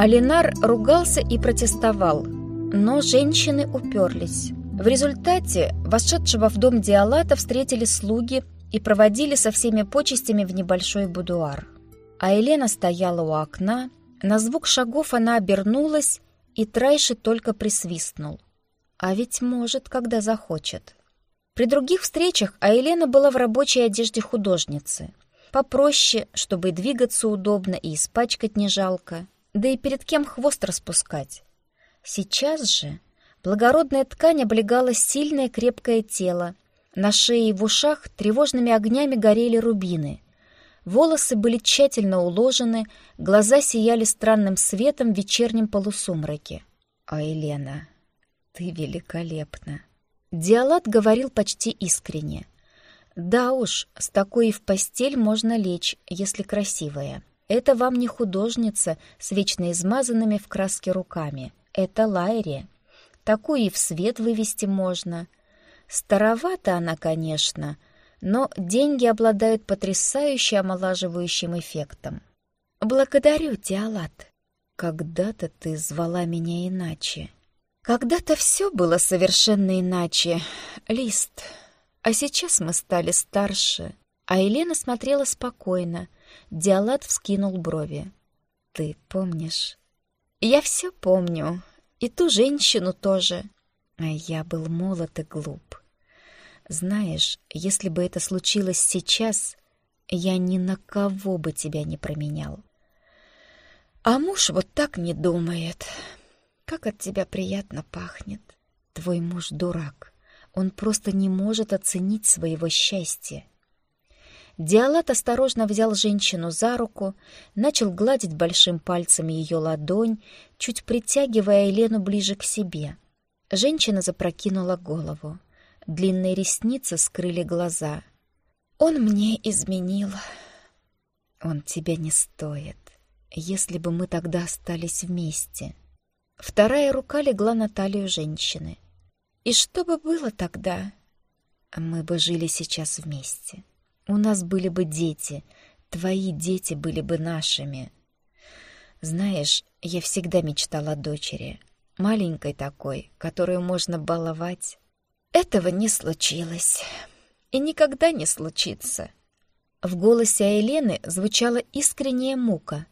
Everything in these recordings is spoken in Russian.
Алинар ругался и протестовал, но женщины уперлись. В результате вошедшего в дом Диалата встретили слуги и проводили со всеми почестями в небольшой будуар. А Елена стояла у окна, на звук шагов она обернулась, и Трайши только присвистнул. А ведь может, когда захочет. При других встречах Айлена была в рабочей одежде художницы. Попроще, чтобы двигаться удобно, и испачкать не жалко, да и перед кем хвост распускать. Сейчас же Благородная ткань облегала сильное крепкое тело. На шее и в ушах тревожными огнями горели рубины. Волосы были тщательно уложены, глаза сияли странным светом в вечернем полусумраке. «А, Елена, ты великолепна!» Диалат говорил почти искренне. «Да уж, с такой и в постель можно лечь, если красивая. Это вам не художница с вечно измазанными в краске руками. Это Лайри. Такую и в свет вывести можно. Старовата она, конечно, но деньги обладают потрясающе омолаживающим эффектом. Благодарю, Диалат. Когда-то ты звала меня иначе. Когда-то все было совершенно иначе, Лист. А сейчас мы стали старше. А Елена смотрела спокойно. Диалат вскинул брови. Ты помнишь? Я все помню, и ту женщину тоже. А я был молод и глуп. Знаешь, если бы это случилось сейчас, я ни на кого бы тебя не променял. А муж вот так не думает. Как от тебя приятно пахнет. Твой муж дурак. Он просто не может оценить своего счастья. Диалат осторожно взял женщину за руку, начал гладить большим пальцем ее ладонь, чуть притягивая Елену ближе к себе. Женщина запрокинула голову. Длинные ресницы скрыли глаза. «Он мне изменил. Он тебя не стоит. Если бы мы тогда остались вместе». Вторая рука легла на талию женщины. «И что бы было тогда?» «Мы бы жили сейчас вместе». У нас были бы дети, твои дети были бы нашими. Знаешь, я всегда мечтала о дочери, маленькой такой, которую можно баловать. Этого не случилось и никогда не случится. В голосе Елены звучала искренняя мука.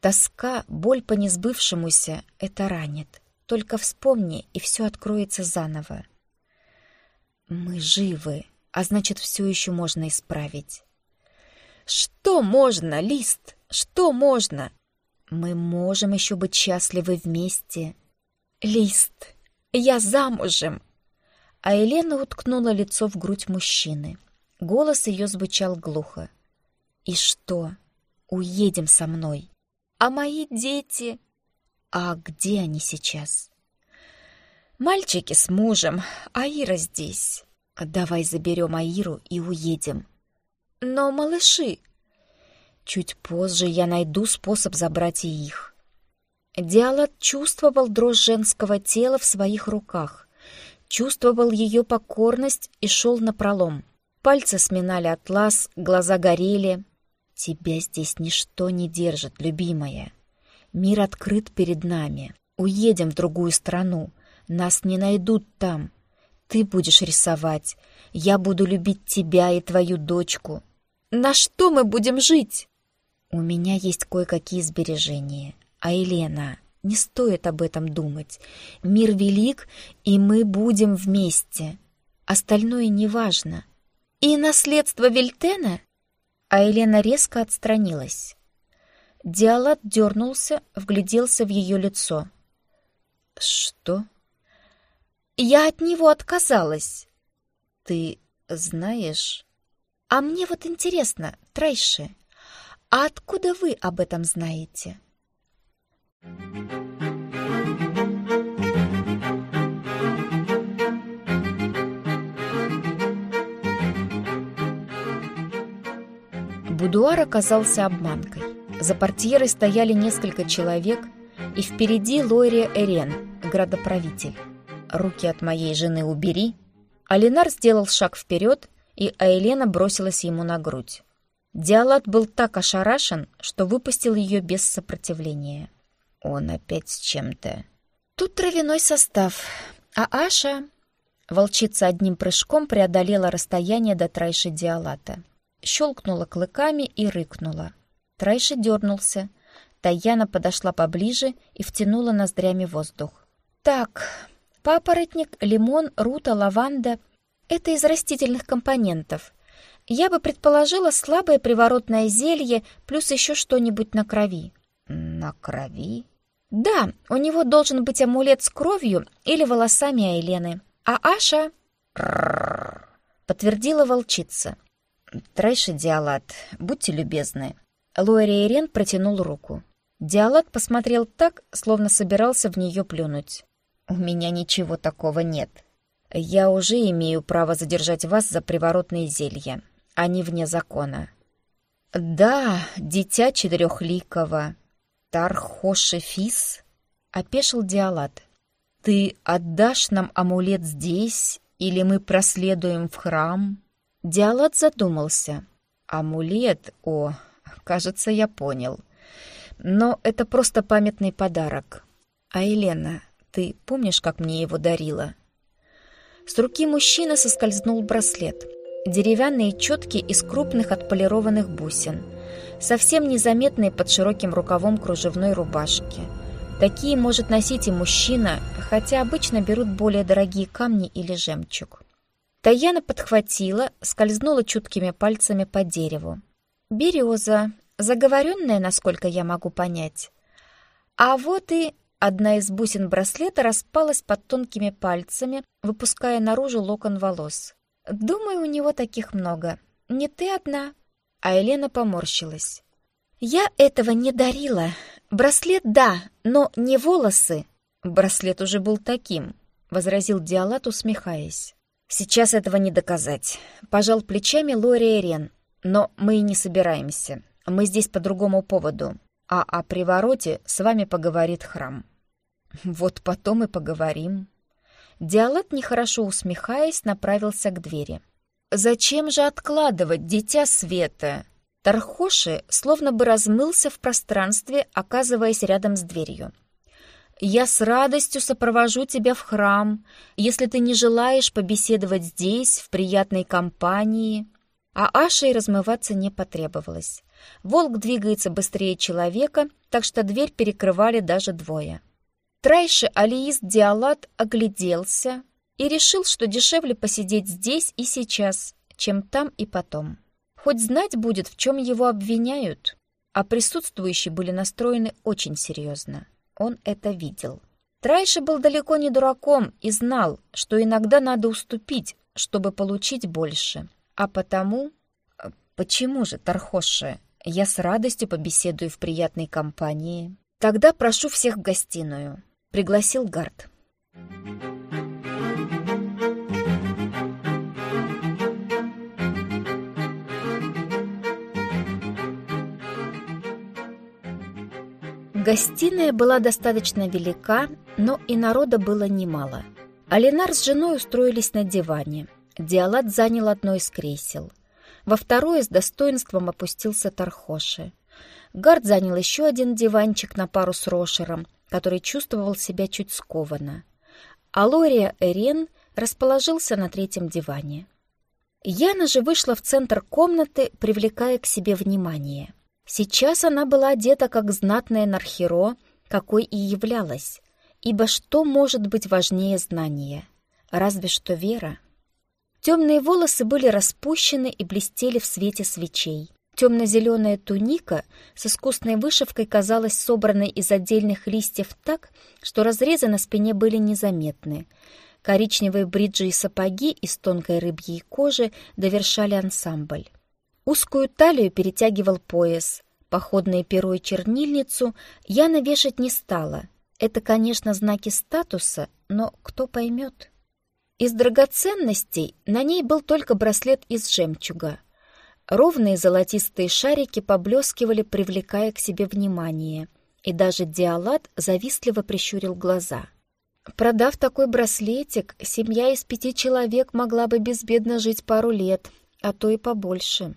Тоска, боль по несбывшемуся — это ранит. Только вспомни, и все откроется заново. Мы живы, а значит, все еще можно исправить. Что можно, Лист? Что можно? Мы можем еще быть счастливы вместе. Лист, я замужем. А Елена уткнула лицо в грудь мужчины. Голос ее звучал глухо. И что? Уедем со мной. А мои дети? А где они сейчас? Мальчики с мужем, а Ира здесь. Давай заберем Аиру и уедем. Но малыши... Чуть позже я найду способ забрать и их. Диалат чувствовал дрожь женского тела в своих руках, чувствовал ее покорность и шел напролом. Пальцы сминали атлас, глаза горели. «Тебя здесь ничто не держит, любимая. Мир открыт перед нами. Уедем в другую страну. Нас не найдут там. Ты будешь рисовать. Я буду любить тебя и твою дочку. На что мы будем жить? У меня есть кое-какие сбережения. А Елена, не стоит об этом думать. Мир велик, и мы будем вместе. Остальное неважно. И наследство Вильтена? А Елена резко отстранилась. Диалат дернулся, вгляделся в ее лицо. «Что?» Я от него отказалась. Ты знаешь? А мне вот интересно, Трайши, а откуда вы об этом знаете? Будуар оказался обманкой. За портьерой стояли несколько человек, и впереди Лория Эрен, градоправитель руки от моей жены убери!» Алинар сделал шаг вперед, и Айлена бросилась ему на грудь. Диалат был так ошарашен, что выпустил ее без сопротивления. Он опять с чем-то. Тут травяной состав. А Аша... Волчица одним прыжком преодолела расстояние до Трайши Диалата. Щелкнула клыками и рыкнула. Трайши дернулся. Таяна подошла поближе и втянула ноздрями воздух. «Так, папоротник, лимон, рута, лаванда — это из растительных компонентов. Я бы предположила слабое приворотное зелье плюс еще что-нибудь на крови». «На крови?» «Да, у него должен быть амулет с кровью или волосами Айлены. А Аша...» подтвердила волчица. «Трайши Диалат, будьте любезны». Луэри Ирен протянул руку. Диалат посмотрел так, словно собирался в нее плюнуть. «У меня ничего такого нет. Я уже имею право задержать вас за приворотные зелья. Они вне закона». «Да, дитя четырехликого. Тархоши Фис?» — опешил Диалат. «Ты отдашь нам амулет здесь, или мы проследуем в храм?» Диалат задумался. «Амулет? О, кажется, я понял. Но это просто памятный подарок. А Елена, ты помнишь, как мне его дарила?» С руки мужчины соскользнул браслет. Деревянные четки из крупных отполированных бусин. Совсем незаметные под широким рукавом кружевной рубашки. Такие может носить и мужчина, хотя обычно берут более дорогие камни или жемчуг. Таяна подхватила, скользнула чуткими пальцами по дереву. «Береза, заговоренная, насколько я могу понять. А вот и одна из бусин браслета распалась под тонкими пальцами, выпуская наружу локон волос. Думаю, у него таких много. Не ты одна». А Елена поморщилась. «Я этого не дарила. Браслет — да, но не волосы». «Браслет уже был таким», — возразил Диалат, усмехаясь. «Сейчас этого не доказать», — пожал плечами Лори Рен. «Но мы и не собираемся. Мы здесь по другому поводу. А о привороте с вами поговорит храм». «Вот потом и поговорим». Диалат, нехорошо усмехаясь, направился к двери. «Зачем же откладывать, дитя света?» Тархоши словно бы размылся в пространстве, оказываясь рядом с дверью. Я с радостью сопровожу тебя в храм, если ты не желаешь побеседовать здесь, в приятной компании». А Ашей размываться не потребовалось. Волк двигается быстрее человека, так что дверь перекрывали даже двое. Трайши Алиист Диалат огляделся и решил, что дешевле посидеть здесь и сейчас, чем там и потом. Хоть знать будет, в чем его обвиняют, а присутствующие были настроены очень серьезно. Он это видел. Трайши был далеко не дураком и знал, что иногда надо уступить, чтобы получить больше. А потому... Почему же, Тархоши, я с радостью побеседую в приятной компании? Тогда прошу всех в гостиную. Пригласил Гард. Гостиная была достаточно велика, но и народа было немало. Алинар с женой устроились на диване. Диалат занял одно из кресел. Во второе с достоинством опустился Тархоши. Гард занял еще один диванчик на пару с Рошером, который чувствовал себя чуть скованно. А Лория Эрен расположился на третьем диване. Яна же вышла в центр комнаты, привлекая к себе внимание. Сейчас она была одета как знатная нархеро, какой и являлась, ибо что может быть важнее знания? Разве что вера. Темные волосы были распущены и блестели в свете свечей. Темно-зеленая туника с искусной вышивкой казалась собранной из отдельных листьев так, что разрезы на спине были незаметны. Коричневые бриджи и сапоги из тонкой рыбьей кожи довершали ансамбль. Узкую талию перетягивал пояс. Походное перо и чернильницу я навешать не стала. Это, конечно, знаки статуса, но кто поймет? Из драгоценностей на ней был только браслет из жемчуга. Ровные золотистые шарики поблескивали, привлекая к себе внимание, и даже Диалат завистливо прищурил глаза. Продав такой браслетик, семья из пяти человек могла бы безбедно жить пару лет, а то и побольше.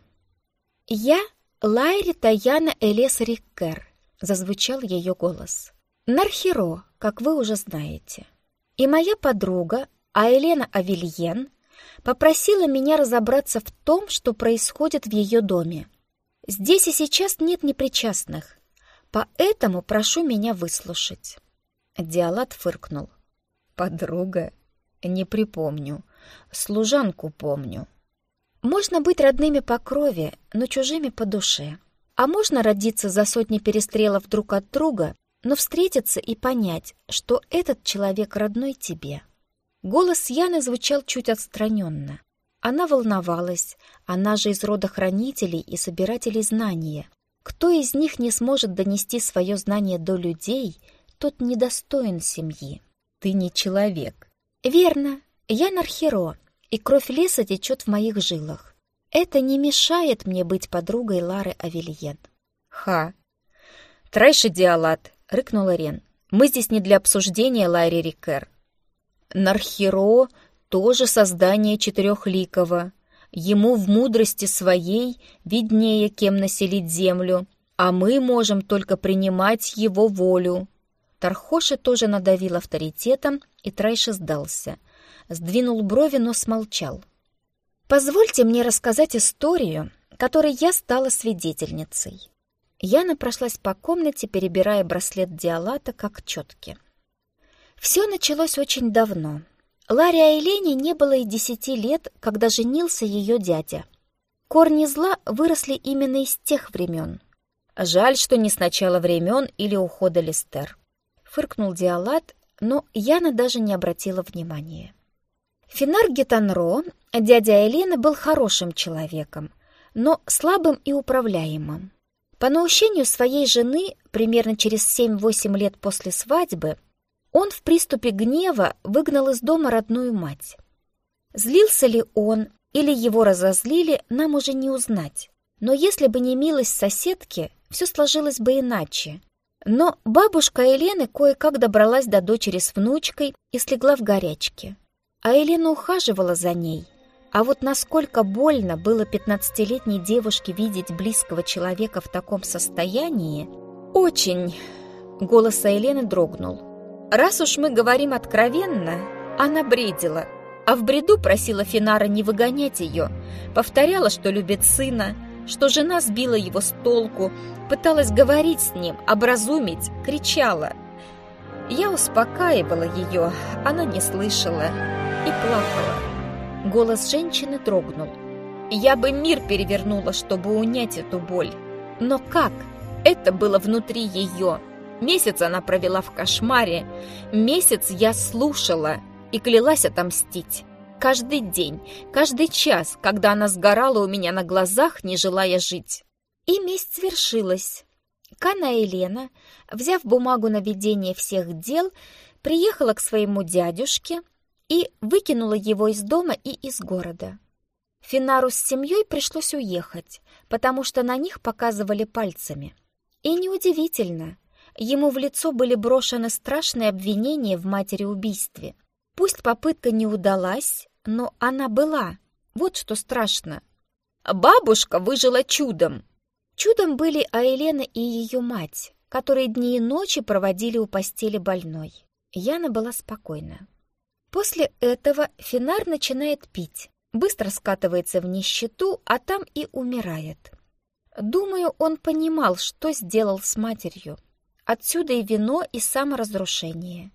«Я Лайри Таяна Элес Риккер», — зазвучал ее голос. Нархеро, как вы уже знаете. И моя подруга, Айлена Авельен, попросила меня разобраться в том, что происходит в ее доме. Здесь и сейчас нет непричастных, поэтому прошу меня выслушать». Диалат фыркнул. «Подруга? Не припомню. Служанку помню». «Можно быть родными по крови, но чужими по душе. А можно родиться за сотни перестрелов друг от друга, но встретиться и понять, что этот человек родной тебе». Голос Яны звучал чуть отстраненно. Она волновалась, она же из рода хранителей и собирателей знания. Кто из них не сможет донести свое знание до людей, тот недостоин семьи. Ты не человек. Верно, я Нархеро, и кровь леса течет в моих жилах. Это не мешает мне быть подругой Лары Авельен. Ха! Трайши Диалат, рыкнула Рен. Мы здесь не для обсуждения Лайри Рикер. Нархеро тоже создание четырехликого. Ему в мудрости своей виднее, кем населить землю, а мы можем только принимать его волю. Тархоши тоже надавил авторитетом, и Трайши сдался. Сдвинул брови, но смолчал. «Позвольте мне рассказать историю, которой я стала свидетельницей». Яна прошлась по комнате, перебирая браслет Диалата как четки. Все началось очень давно. Ларе Айлене не было и десяти лет, когда женился ее дядя. Корни зла выросли именно из тех времен. Жаль, что не с начала времен или ухода Листер. Фыркнул Диалат, но Яна даже не обратила внимания. Финар Гетанро, дядя Айлены, был хорошим человеком, но слабым и управляемым. По наущению своей жены, примерно через 7-8 лет после свадьбы, он в приступе гнева выгнал из дома родную мать. Злился ли он или его разозлили, нам уже не узнать. Но если бы не милость соседки, все сложилось бы иначе. Но бабушка Елены кое-как добралась до дочери с внучкой и слегла в горячке. А Елена ухаживала за ней. А вот насколько больно было пятнадцатилетней девушке видеть близкого человека в таком состоянии, очень... Голос Елены дрогнул. Раз уж мы говорим откровенно, она бредила, а в бреду просила Финара не выгонять ее, повторяла, что любит сына, что жена сбила его с толку, пыталась говорить с ним, образумить, кричала. Я успокаивала ее, она не слышала и плакала. Голос женщины дрогнул. Я бы мир перевернула, чтобы унять эту боль. Но как? Это было внутри ее. Месяц она провела в кошмаре, месяц я слушала и клялась отомстить. Каждый день, каждый час, когда она сгорала у меня на глазах, не желая жить. И месть свершилась. Кана Елена, взяв бумагу на ведение всех дел, приехала к своему дядюшке и выкинула его из дома и из города. Финару с семьей пришлось уехать, потому что на них показывали пальцами. И неудивительно — Ему в лицо были брошены страшные обвинения в матери-убийстве. Пусть попытка не удалась, но она была. Вот что страшно. Бабушка выжила чудом. Чудом были Айлена и ее мать, которые дни и ночи проводили у постели больной. Яна была спокойна. После этого Финар начинает пить, быстро скатывается в нищету, а там и умирает. Думаю, он понимал, что сделал с матерью. Отсюда и вино, и саморазрушение.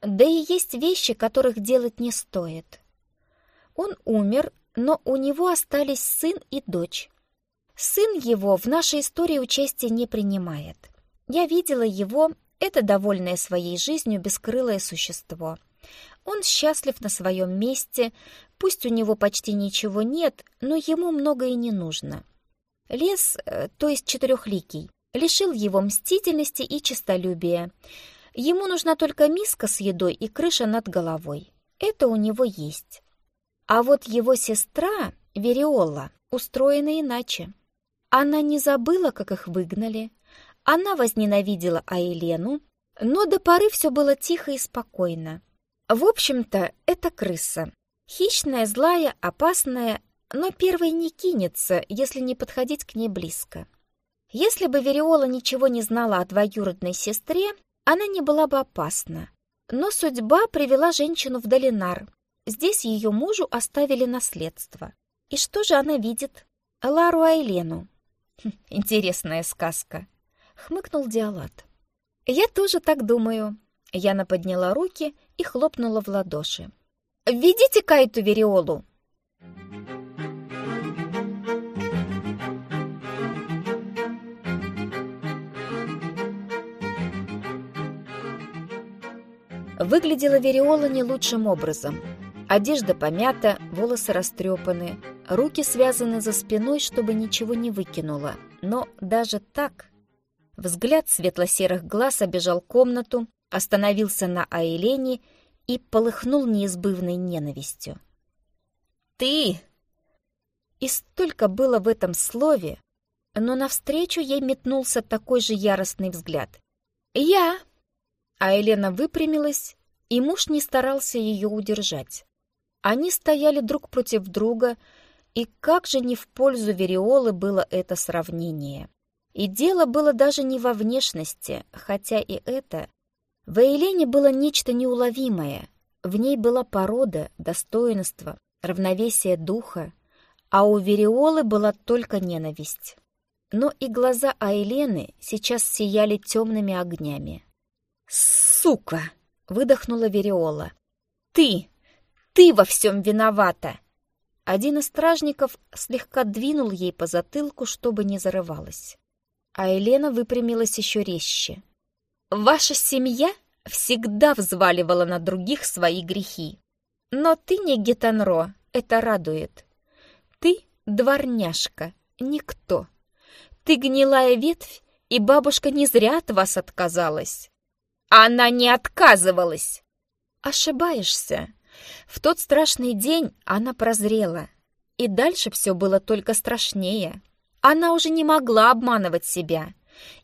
Да и есть вещи, которых делать не стоит. Он умер, но у него остались сын и дочь. Сын его в нашей истории участия не принимает. Я видела его, это довольное своей жизнью бескрылое существо. Он счастлив на своем месте, пусть у него почти ничего нет, но ему многое не нужно. Лес, э, то есть четырехликий, лишил его мстительности и честолюбия. Ему нужна только миска с едой и крыша над головой. Это у него есть. А вот его сестра, Вериола, устроена иначе. Она не забыла, как их выгнали. Она возненавидела Айлену, но до поры все было тихо и спокойно. В общем-то, это крыса. Хищная, злая, опасная, но первой не кинется, если не подходить к ней близко. Если бы Вериола ничего не знала о двоюродной сестре, она не была бы опасна. Но судьба привела женщину в Долинар. Здесь ее мужу оставили наследство. И что же она видит? Лару Айлену. Хм, интересная сказка. Хмыкнул Диалат. Я тоже так думаю. Яна подняла руки и хлопнула в ладоши. «Введите-ка эту вериолу!» Выглядела Вериола не лучшим образом. Одежда помята, волосы растрепаны, руки связаны за спиной, чтобы ничего не выкинула. Но даже так... Взгляд светло-серых глаз обежал комнату, остановился на Айлене и полыхнул неизбывной ненавистью. «Ты!» И столько было в этом слове, но навстречу ей метнулся такой же яростный взгляд. «Я!» А Елена выпрямилась, и муж не старался ее удержать. Они стояли друг против друга, и как же не в пользу Вериолы было это сравнение. И дело было даже не во внешности, хотя и это. В Елене было нечто неуловимое. В ней была порода, достоинство, равновесие духа, а у Вериолы была только ненависть. Но и глаза Айлены сейчас сияли темными огнями. «Сука!» — выдохнула Вериола. «Ты! Ты во всем виновата!» Один из стражников слегка двинул ей по затылку, чтобы не зарывалась. А Елена выпрямилась еще резче. «Ваша семья всегда взваливала на других свои грехи. Но ты не гетанро, это радует. Ты дворняжка, никто. Ты гнилая ветвь, и бабушка не зря от вас отказалась. Она не отказывалась. Ошибаешься. В тот страшный день она прозрела. И дальше все было только страшнее. Она уже не могла обманывать себя.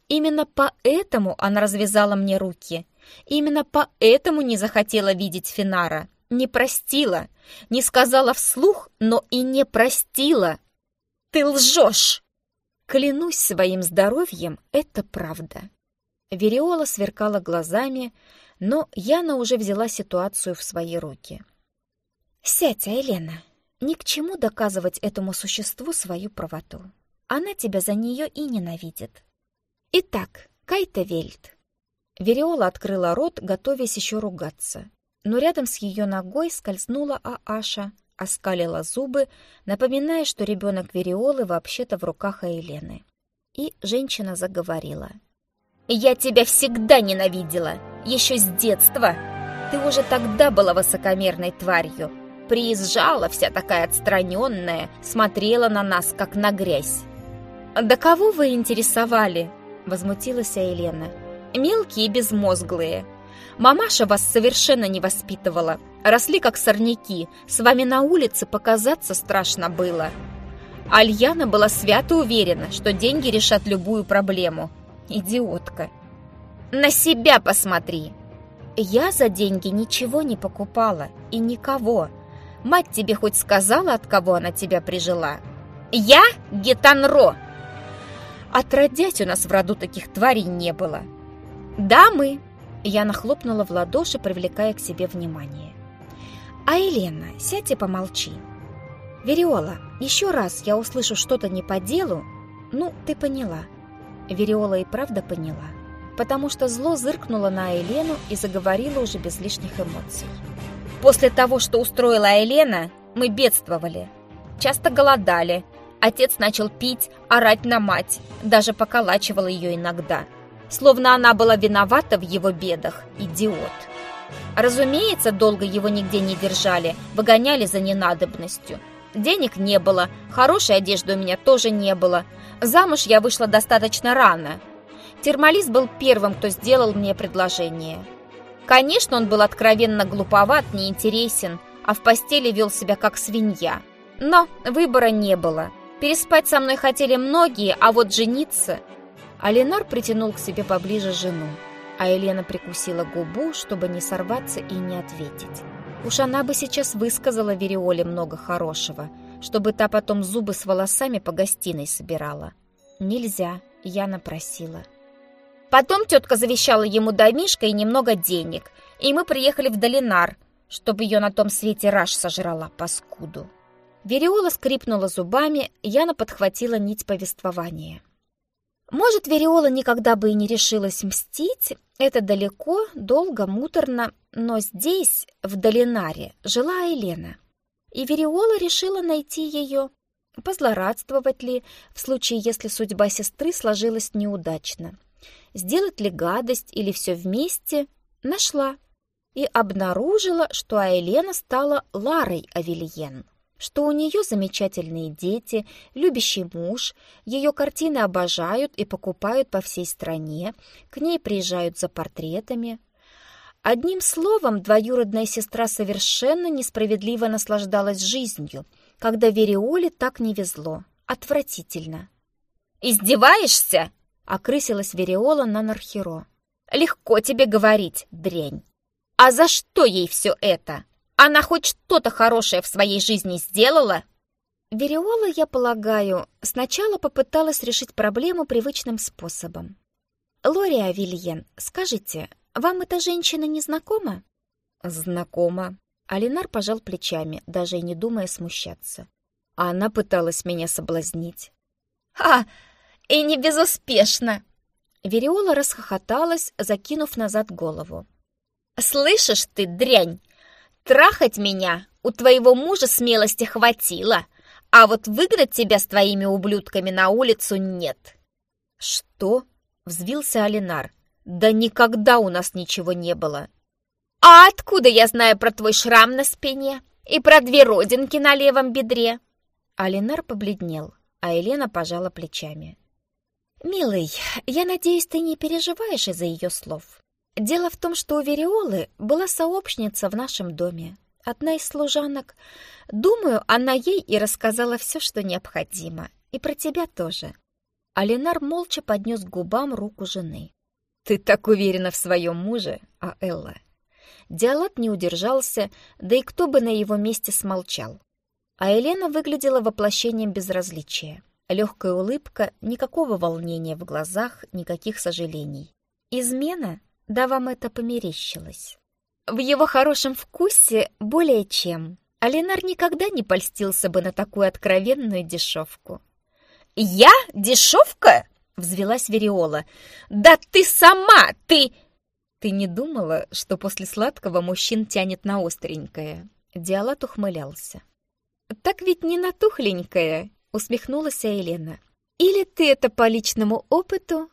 Именно поэтому она развязала мне руки. Именно поэтому не захотела видеть Финара. Не простила. Не сказала вслух, но и не простила. Ты лжешь! Клянусь своим здоровьем, это правда. Вериола сверкала глазами, но Яна уже взяла ситуацию в свои руки. «Сядь, Елена, ни к чему доказывать этому существу свою правоту. Она тебя за нее и ненавидит. Итак, Кайта Вельт». Вериола открыла рот, готовясь еще ругаться, но рядом с ее ногой скользнула Ааша, оскалила зубы, напоминая, что ребенок Вериолы вообще-то в руках Елены. И женщина заговорила — я тебя всегда ненавидела, еще с детства. Ты уже тогда была высокомерной тварью. Приезжала вся такая отстраненная, смотрела на нас, как на грязь. «Да кого вы интересовали?» — возмутилась Елена. «Мелкие и безмозглые. Мамаша вас совершенно не воспитывала. Росли как сорняки. С вами на улице показаться страшно было». Альяна была свято уверена, что деньги решат любую проблему — идиотка. На себя посмотри. Я за деньги ничего не покупала и никого. Мать тебе хоть сказала, от кого она тебя прижила? Я Гетанро. Отродясь у нас в роду таких тварей не было. Да, мы. Я нахлопнула в ладоши, привлекая к себе внимание. А Елена, сядь и помолчи. Вериола, еще раз я услышу что-то не по делу, ну, ты поняла. Вериола и правда поняла, потому что зло зыркнуло на Елену и заговорило уже без лишних эмоций. «После того, что устроила Елена, мы бедствовали. Часто голодали. Отец начал пить, орать на мать, даже поколачивал ее иногда. Словно она была виновата в его бедах, идиот. Разумеется, долго его нигде не держали, выгоняли за ненадобностью. Денег не было, хорошей одежды у меня тоже не было, Замуж я вышла достаточно рано. Термалис был первым, кто сделал мне предложение. Конечно, он был откровенно глуповат, неинтересен, а в постели вел себя как свинья. Но выбора не было. Переспать со мной хотели многие, а вот жениться... Алинар притянул к себе поближе жену, а Елена прикусила губу, чтобы не сорваться и не ответить. Уж она бы сейчас высказала Вериоле много хорошего — чтобы та потом зубы с волосами по гостиной собирала. Нельзя, я напросила. Потом тетка завещала ему домишко и немного денег, и мы приехали в Долинар, чтобы ее на том свете раж сожрала, паскуду. Вериола скрипнула зубами, Яна подхватила нить повествования. Может, Вериола никогда бы и не решилась мстить, это далеко, долго, муторно, но здесь, в Долинаре, жила Елена. И Вериола решила найти ее, позлорадствовать ли, в случае, если судьба сестры сложилась неудачно. Сделать ли гадость или все вместе, нашла. И обнаружила, что Айлена стала Ларой Авельен что у нее замечательные дети, любящий муж, ее картины обожают и покупают по всей стране, к ней приезжают за портретами. Одним словом, двоюродная сестра совершенно несправедливо наслаждалась жизнью, когда Вериоле так не везло. Отвратительно. «Издеваешься?» — окрысилась Вериола на Нархеро. «Легко тебе говорить, дрянь. А за что ей все это?» Она хоть что-то хорошее в своей жизни сделала? Вериола, я полагаю, сначала попыталась решить проблему привычным способом. Лория Вильен, скажите, вам эта женщина не знакома? Знакома. Алинар пожал плечами, даже и не думая смущаться. Она пыталась меня соблазнить. «А, и не безуспешно!» Вериола расхохоталась, закинув назад голову. «Слышишь ты, дрянь, Трахать меня у твоего мужа смелости хватило, а вот выгнать тебя с твоими ублюдками на улицу нет». «Что?» — взвился Алинар. «Да никогда у нас ничего не было». «А откуда я знаю про твой шрам на спине и про две родинки на левом бедре?» Алинар побледнел, а Елена пожала плечами. «Милый, я надеюсь, ты не переживаешь из-за ее слов. Дело в том, что у Вериолы была сообщница в нашем доме, одна из служанок. Думаю, она ей и рассказала все, что необходимо, и про тебя тоже. Алинар молча поднес к губам руку жены. «Ты так уверена в своем муже, а Элла?» Диалат не удержался, да и кто бы на его месте смолчал. А Елена выглядела воплощением безразличия. Легкая улыбка, никакого волнения в глазах, никаких сожалений. Измена? Да вам это померещилось. В его хорошем вкусе более чем. Алинар никогда не польстился бы на такую откровенную дешевку. «Я? Дешевка?» — взвелась Вериола. «Да ты сама! Ты...» «Ты не думала, что после сладкого мужчин тянет на остренькое?» Диалат ухмылялся. «Так ведь не на тухленькое!» — усмехнулась Елена. «Или ты это по личному опыту,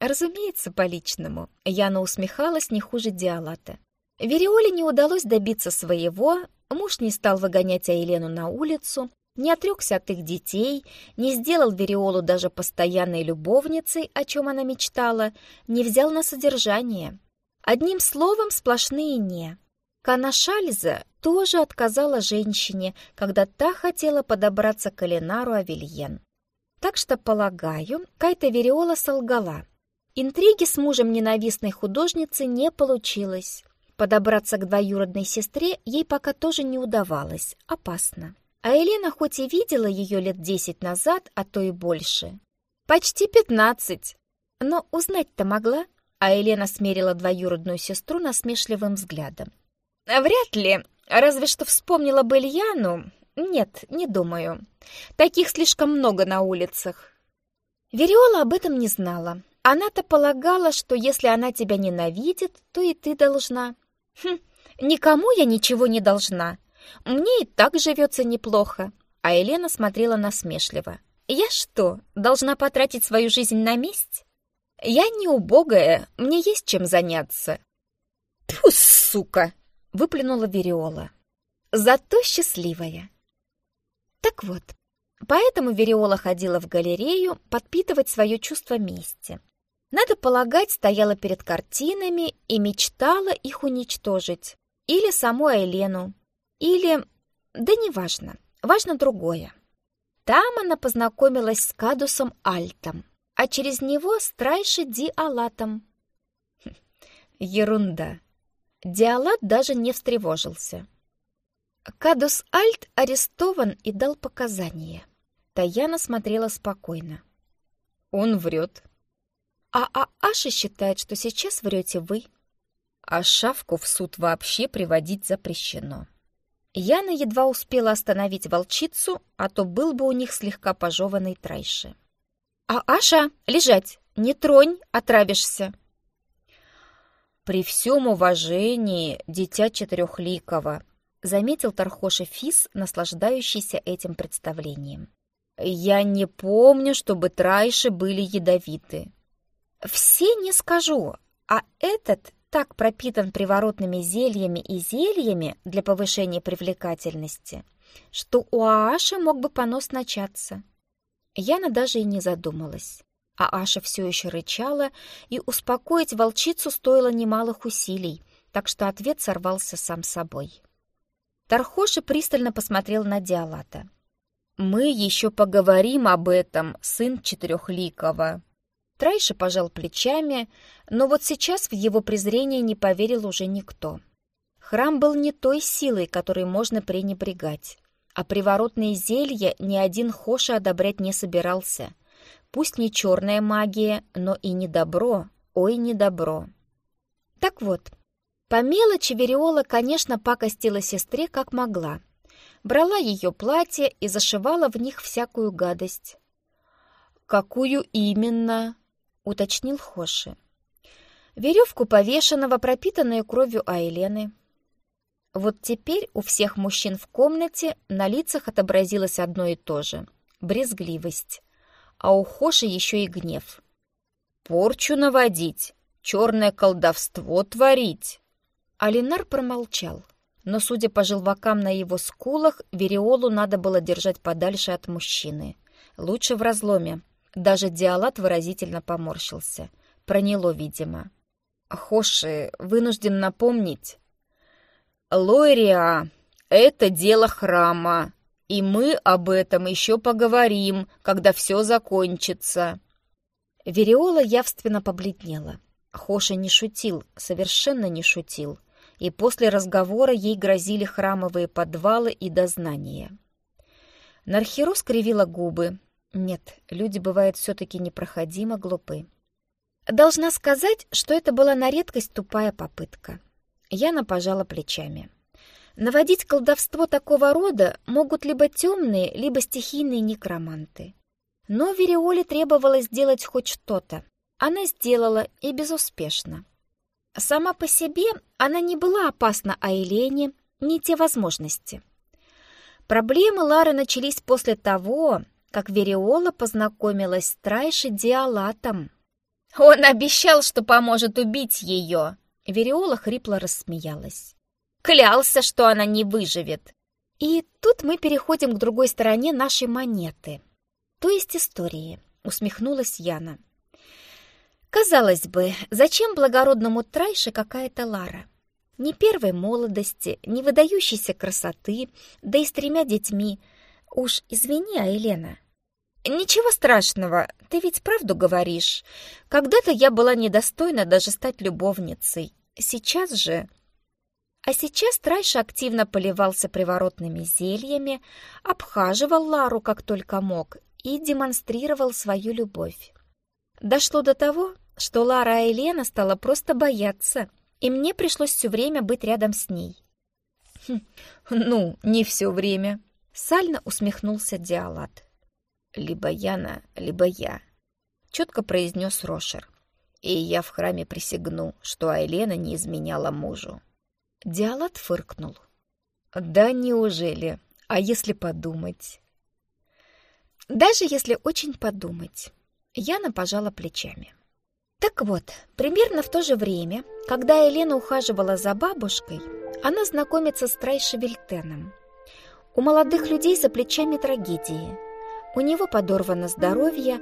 Разумеется, по-личному. Яна усмехалась не хуже Диалата. Вериоле не удалось добиться своего, муж не стал выгонять Айлену на улицу, не отрекся от их детей, не сделал Вериолу даже постоянной любовницей, о чем она мечтала, не взял на содержание. Одним словом, сплошные «не». Кана Шальза тоже отказала женщине, когда та хотела подобраться к Эленару Авельен. Так что, полагаю, Кайта Вериола солгала. Интриги с мужем ненавистной художницы не получилось. Подобраться к двоюродной сестре ей пока тоже не удавалось, опасно. А Елена хоть и видела ее лет десять назад, а то и больше. Почти пятнадцать. Но узнать-то могла, а Елена смерила двоюродную сестру насмешливым взглядом. Вряд ли, разве что вспомнила бы Ильяну. Нет, не думаю. Таких слишком много на улицах. Вериола об этом не знала, она-то полагала, что если она тебя ненавидит, то и ты должна. Хм, никому я ничего не должна. Мне и так живется неплохо. А Елена смотрела насмешливо. Я что, должна потратить свою жизнь на месть? Я не убогая, мне есть чем заняться. Тьфу, сука! Выплюнула Вериола. Зато счастливая. Так вот, поэтому Вериола ходила в галерею подпитывать свое чувство мести. Надо полагать, стояла перед картинами и мечтала их уничтожить. Или саму Айлену. Или... Да неважно. Важно другое. Там она познакомилась с Кадусом Альтом, а через него с Трайши Ди Алатом. Хм, ерунда. Диалат даже не встревожился. Кадус Альт арестован и дал показания. Таяна смотрела спокойно. Он врет. А Аша считает, что сейчас врете вы. А шавку в суд вообще приводить запрещено. Яна едва успела остановить волчицу, а то был бы у них слегка пожеванный трайши. «А Аша, лежать! Не тронь, отравишься!» «При всем уважении, дитя четырехликого», — заметил Тархоша Фис, наслаждающийся этим представлением. «Я не помню, чтобы трайши были ядовиты». «Все не скажу, а этот так пропитан приворотными зельями и зельями для повышения привлекательности, что у Ааши мог бы понос начаться». Яна даже и не задумалась. А Аша все еще рычала, и успокоить волчицу стоило немалых усилий, так что ответ сорвался сам собой. Тархоши пристально посмотрел на Диалата. «Мы еще поговорим об этом, сын Четырехликого». Трайши пожал плечами, но вот сейчас в его презрение не поверил уже никто. Храм был не той силой, которой можно пренебрегать, а приворотные зелья ни один Хоша одобрять не собирался — Пусть не черная магия, но и не добро, ой, не добро. Так вот, по мелочи Вериола, конечно, пакостила сестре как могла. Брала ее платье и зашивала в них всякую гадость. «Какую именно?» — уточнил Хоши. Веревку повешенного, пропитанную кровью Айлены. Вот теперь у всех мужчин в комнате на лицах отобразилось одно и то же — брезгливость а у Хоши еще и гнев. «Порчу наводить, черное колдовство творить!» Алинар промолчал, но, судя по желвакам на его скулах, Вериолу надо было держать подальше от мужчины. Лучше в разломе. Даже Диалат выразительно поморщился. Проняло, видимо. Хоши вынужден напомнить. «Лориа, это дело храма. И мы об этом еще поговорим, когда все закончится». Вериола явственно побледнела. Хоша не шутил, совершенно не шутил. И после разговора ей грозили храмовые подвалы и дознания. Нархиру скривила губы. Нет, люди бывают все-таки непроходимо глупы. Должна сказать, что это была на редкость тупая попытка. Яна пожала плечами. Наводить колдовство такого рода могут либо темные, либо стихийные некроманты. Но Вериоле требовалось сделать хоть что-то. Она сделала и безуспешно. Сама по себе она не была опасна Айлене, ни те возможности. Проблемы Лары начались после того, как Вериола познакомилась с Трайши Диалатом. «Он обещал, что поможет убить ее!» Вериола хрипло рассмеялась. Клялся, что она не выживет. И тут мы переходим к другой стороне нашей монеты, то есть истории, усмехнулась Яна. Казалось бы, зачем благородному Трайше какая-то Лара? Ни первой молодости, ни выдающейся красоты, да и с тремя детьми. Уж извини, Елена. Ничего страшного, ты ведь правду говоришь. Когда-то я была недостойна даже стать любовницей. Сейчас же а сейчас Трайша активно поливался приворотными зельями, обхаживал Лару как только мог и демонстрировал свою любовь. Дошло до того, что Лара и Елена стала просто бояться, и мне пришлось все время быть рядом с ней. Хм, «Ну, не все время», — сально усмехнулся Диалат. «Либо Яна, либо я», — четко произнес Рошер. «И я в храме присягну, что Айлена не изменяла мужу». Диалат фыркнул. «Да неужели? А если подумать?» «Даже если очень подумать». Яна пожала плечами. Так вот, примерно в то же время, когда Елена ухаживала за бабушкой, она знакомится с Трайшевельтеном. У молодых людей за плечами трагедии. У него подорвано здоровье,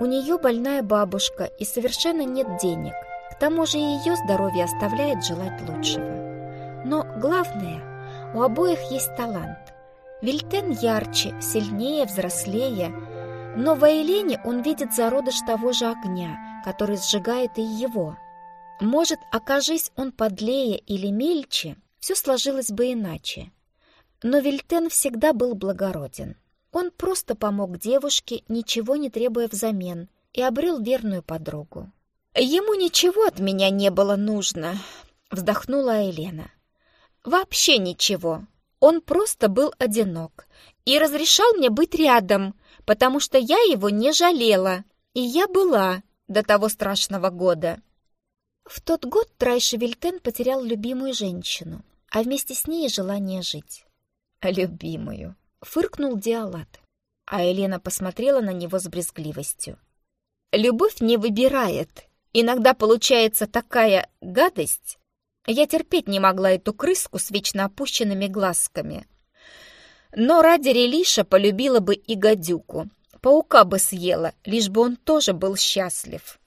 у нее больная бабушка и совершенно нет денег. К тому же ее здоровье оставляет желать лучшего. Но главное, у обоих есть талант. Вильтен ярче, сильнее, взрослее, но в Айлене он видит зародыш того же огня, который сжигает и его. Может, окажись он подлее или мельче, все сложилось бы иначе. Но Вильтен всегда был благороден. Он просто помог девушке, ничего не требуя взамен, и обрел верную подругу. Ему ничего от меня не было нужно, вздохнула Елена. Вообще ничего. Он просто был одинок и разрешал мне быть рядом, потому что я его не жалела, и я была до того страшного года. В тот год Трайши Вильтен потерял любимую женщину, а вместе с ней желание жить. «Любимую», — фыркнул Диалат. А Елена посмотрела на него с брезгливостью. «Любовь не выбирает. Иногда получается такая гадость. Я терпеть не могла эту крыску с вечно опущенными глазками. Но ради Релиша полюбила бы и гадюку. Паука бы съела, лишь бы он тоже был счастлив».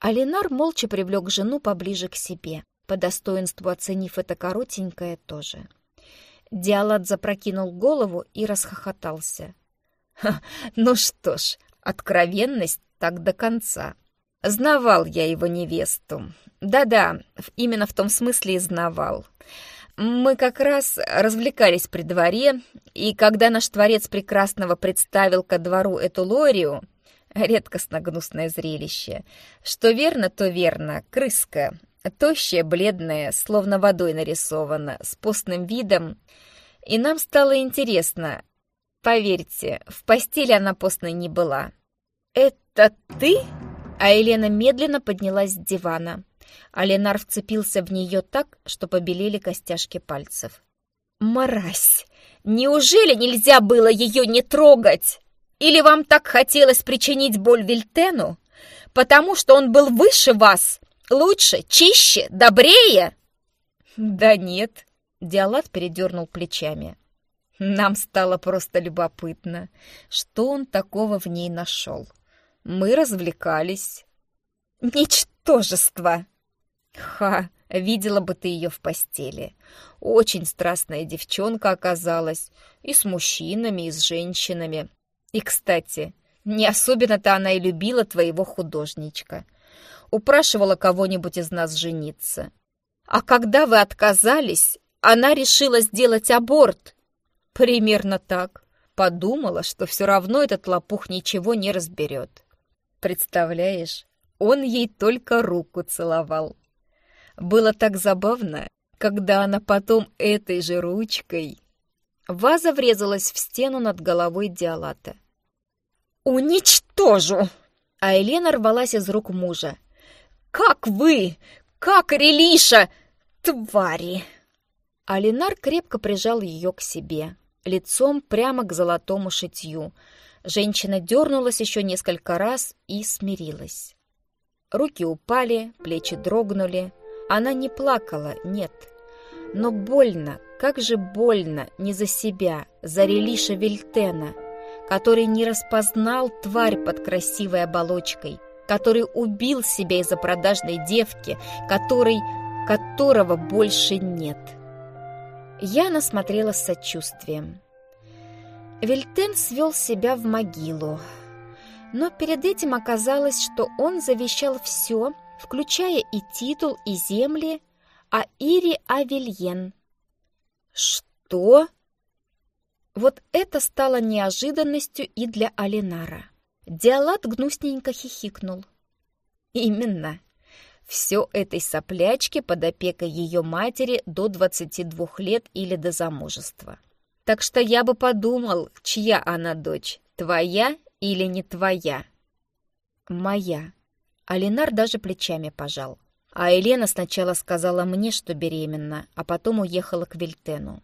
Алинар молча привлек жену поближе к себе, по достоинству оценив это коротенькое тоже. Диалат запрокинул голову и расхохотался. «Ну что ж, откровенность так до конца. Знавал я его невесту. Да-да, именно в том смысле и знавал. Мы как раз развлекались при дворе, и когда наш творец прекрасного представил ко двору эту лорию, редкостно гнусное зрелище, что верно, то верно, крыска, тощая, бледная, словно водой нарисована, с постным видом, и нам стало интересно. Поверьте, в постели она постной не была. «Это ты?» А Елена медленно поднялась с дивана. А Ленар вцепился в нее так, что побелели костяшки пальцев. «Мразь! Неужели нельзя было ее не трогать? Или вам так хотелось причинить боль Вильтену? Потому что он был выше вас, лучше, чище, добрее?» «Да нет», — Диалат передернул плечами. «Нам стало просто любопытно, что он такого в ней нашел. Мы развлекались». «Ничтожество!» Ха, видела бы ты ее в постели. Очень страстная девчонка оказалась. И с мужчинами, и с женщинами. И, кстати, не особенно-то она и любила твоего художничка. Упрашивала кого-нибудь из нас жениться. А когда вы отказались, она решила сделать аборт. Примерно так. Подумала, что все равно этот лопух ничего не разберет. Представляешь, он ей только руку целовал. Было так забавно, когда она потом этой же ручкой... Ваза врезалась в стену над головой Диалата. «Уничтожу!» А Елена рвалась из рук мужа. «Как вы? Как Релиша? Твари!» Алинар крепко прижал ее к себе, лицом прямо к золотому шитью. Женщина дернулась еще несколько раз и смирилась. Руки упали, плечи дрогнули. Она не плакала, нет. Но больно, как же больно не за себя, за Релиша Вильтена, который не распознал тварь под красивой оболочкой, который убил себя из-за продажной девки, который, которого больше нет. Яна смотрела с сочувствием. Вильтен свел себя в могилу, но перед этим оказалось, что он завещал все, включая и титул, и земли, а Ири Авельен. Что? Вот это стало неожиданностью и для Алинара. Диалат гнусненько хихикнул. Именно. Все этой соплячке под опекой ее матери до 22 лет или до замужества. Так что я бы подумал, чья она дочь, твоя или не твоя? Моя. Алинар даже плечами пожал. А Елена сначала сказала мне, что беременна, а потом уехала к Вильтену.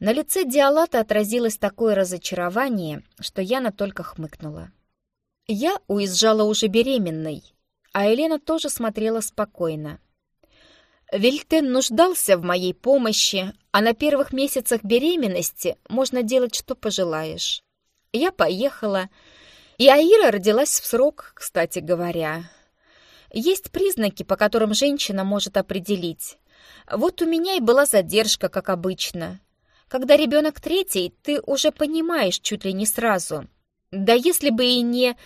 На лице Диалата отразилось такое разочарование, что Яна только хмыкнула. Я уезжала уже беременной, а Елена тоже смотрела спокойно. Вильтен нуждался в моей помощи, а на первых месяцах беременности можно делать, что пожелаешь. Я поехала, и Аира родилась в срок, кстати говоря. Есть признаки, по которым женщина может определить. Вот у меня и была задержка, как обычно. Когда ребенок третий, ты уже понимаешь чуть ли не сразу. Да если бы и не...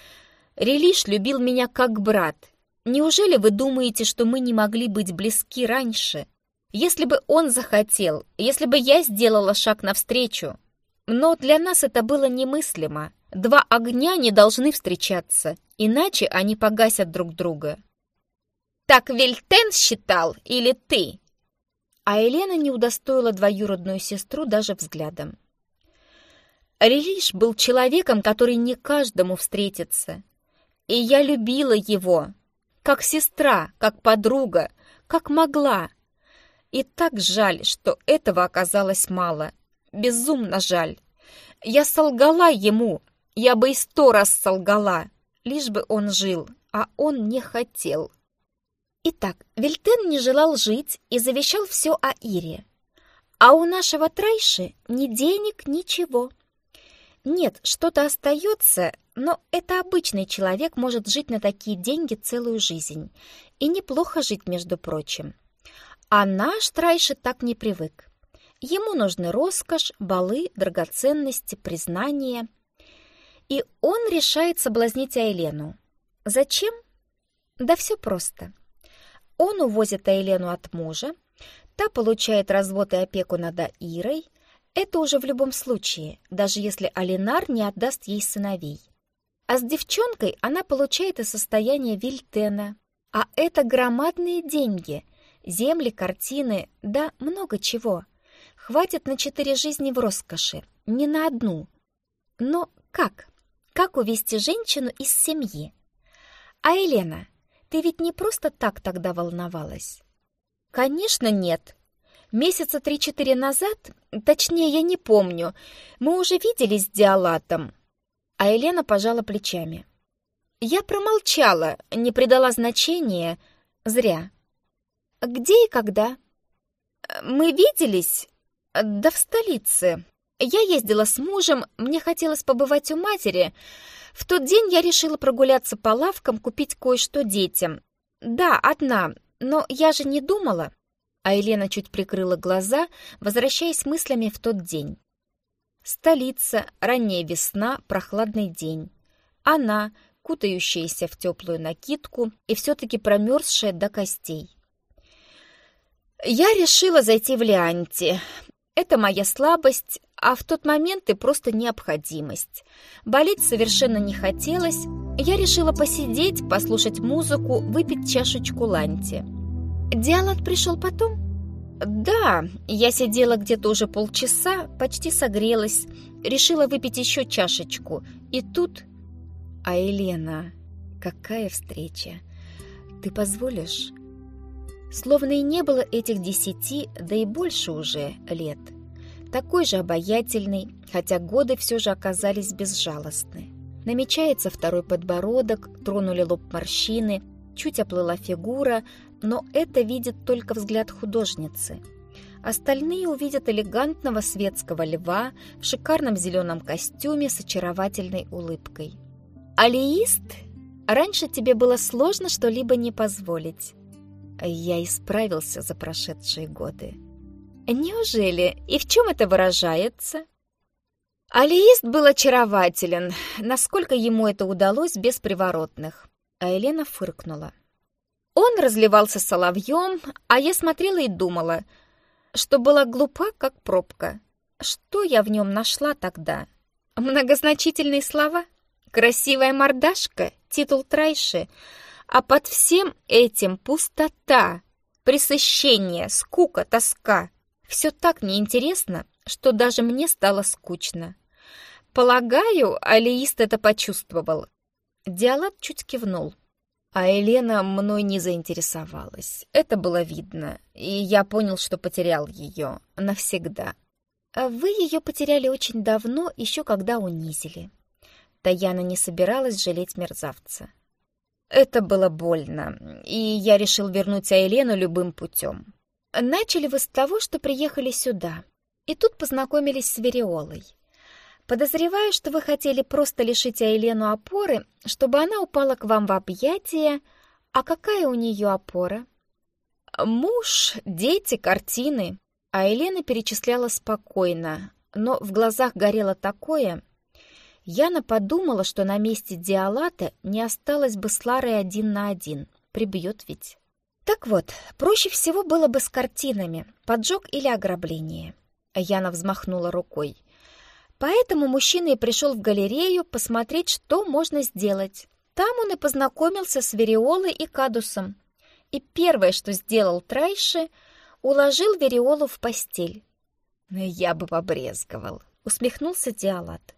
Релиш любил меня как брат. Неужели вы думаете, что мы не могли быть близки раньше? Если бы он захотел, если бы я сделала шаг навстречу. Но для нас это было немыслимо. Два огня не должны встречаться, иначе они погасят друг друга. Так Вильтен считал или ты?» А Елена не удостоила двоюродную сестру даже взглядом. Релиш был человеком, который не каждому встретится. И я любила его, как сестра, как подруга, как могла. И так жаль, что этого оказалось мало. Безумно жаль. Я солгала ему, я бы и сто раз солгала, лишь бы он жил, а он не хотел. Итак, Вильтен не желал жить и завещал все о Ире. А у нашего Трайши ни денег, ничего. Нет, что-то остается, но это обычный человек может жить на такие деньги целую жизнь. И неплохо жить, между прочим. А наш Трайши так не привык. Ему нужны роскошь, балы, драгоценности, признание. И он решает соблазнить Айлену. Зачем? Да все просто. Он увозит Айлену от мужа, та получает развод и опеку над Ирой, это уже в любом случае, даже если Алинар не отдаст ей сыновей. А с девчонкой она получает и состояние Вильтена. А это громадные деньги, земли, картины, да много чего. Хватит на четыре жизни в роскоши, не на одну. Но как? Как увести женщину из семьи? А Елена, ты ведь не просто так тогда волновалась? Конечно, нет. Месяца три-четыре назад, точнее, я не помню, мы уже виделись с Диалатом. А Елена пожала плечами. Я промолчала, не придала значения. Зря. Где и когда? Мы виделись? Да в столице. Я ездила с мужем, мне хотелось побывать у матери. В тот день я решила прогуляться по лавкам, купить кое-что детям. Да, одна, но я же не думала а Елена чуть прикрыла глаза, возвращаясь мыслями в тот день. Столица, ранняя весна, прохладный день. Она, кутающаяся в теплую накидку и все-таки промерзшая до костей. Я решила зайти в Лианти. Это моя слабость, а в тот момент и просто необходимость. Болеть совершенно не хотелось. Я решила посидеть, послушать музыку, выпить чашечку ланти. Диалат пришел потом? Да, я сидела где-то уже полчаса, почти согрелась, решила выпить еще чашечку. И тут... А Елена, какая встреча! Ты позволишь? Словно и не было этих десяти, да и больше уже лет. Такой же обаятельный, хотя годы все же оказались безжалостны. Намечается второй подбородок, тронули лоб морщины, чуть оплыла фигура, но это видит только взгляд художницы. Остальные увидят элегантного светского льва в шикарном зеленом костюме с очаровательной улыбкой. «Алиист, раньше тебе было сложно что-либо не позволить. Я исправился за прошедшие годы». «Неужели? И в чем это выражается?» Алиист был очарователен, насколько ему это удалось без приворотных. А Елена фыркнула. Он разливался соловьем, а я смотрела и думала, что была глупа, как пробка. Что я в нем нашла тогда? Многозначительные слова? Красивая мордашка? Титул Трайши? А под всем этим пустота, пресыщение, скука, тоска. Все так неинтересно, что даже мне стало скучно. Полагаю, алиист это почувствовал. Диалат чуть кивнул. А Елена мной не заинтересовалась. Это было видно, и я понял, что потерял ее навсегда. А вы ее потеряли очень давно, еще когда унизили. Таяна не собиралась жалеть мерзавца. Это было больно, и я решил вернуть Айлену любым путем. Начали вы с того, что приехали сюда, и тут познакомились с Вериолой. Подозреваю, что вы хотели просто лишить Айлену опоры, чтобы она упала к вам в объятия. А какая у нее опора? Муж, дети, картины. А Елена перечисляла спокойно, но в глазах горело такое. Яна подумала, что на месте Диалата не осталось бы с Ларой один на один. Прибьет ведь. Так вот, проще всего было бы с картинами, поджог или ограбление. Яна взмахнула рукой. Поэтому мужчина и пришел в галерею посмотреть, что можно сделать. Там он и познакомился с Вериолой и Кадусом. и первое, что сделал Трайши, уложил Вериолу в постель. «Я бы побрезговал», — усмехнулся Диалат.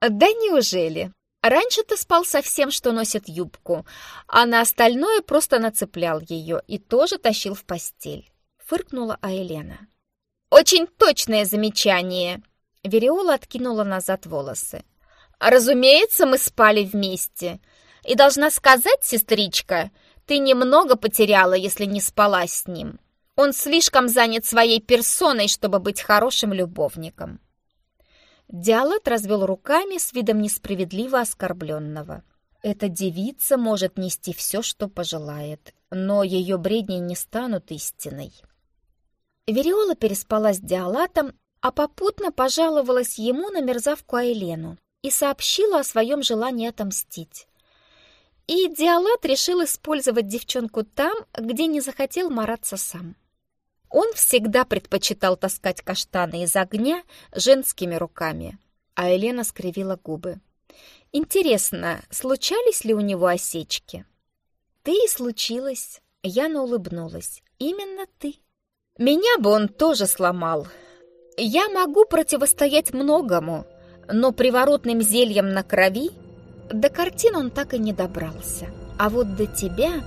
«Да неужели? Раньше ты спал со всем, что носит юбку, а на остальное просто нацеплял ее и тоже тащил в постель», — фыркнула Айлена. «Очень точное замечание!» Вериола откинула назад волосы. «Разумеется, мы спали вместе. И должна сказать, сестричка, ты немного потеряла, если не спала с ним. Он слишком занят своей персоной, чтобы быть хорошим любовником». Диалет развел руками с видом несправедливо оскорбленного. Эта девица может нести все, что пожелает, но ее бредни не станут истиной. Вериола переспала с Диалатом, а попутно пожаловалась ему на мерзавку Айлену и сообщила о своем желании отомстить. И Диалат решил использовать девчонку там, где не захотел мараться сам. Он всегда предпочитал таскать каштаны из огня женскими руками. А Елена скривила губы. Интересно, случались ли у него осечки? Ты и случилось. Яна улыбнулась. Именно ты. Меня бы он тоже сломал. Я могу противостоять многому, но приворотным зельем на крови до картин он так и не добрался. А вот до тебя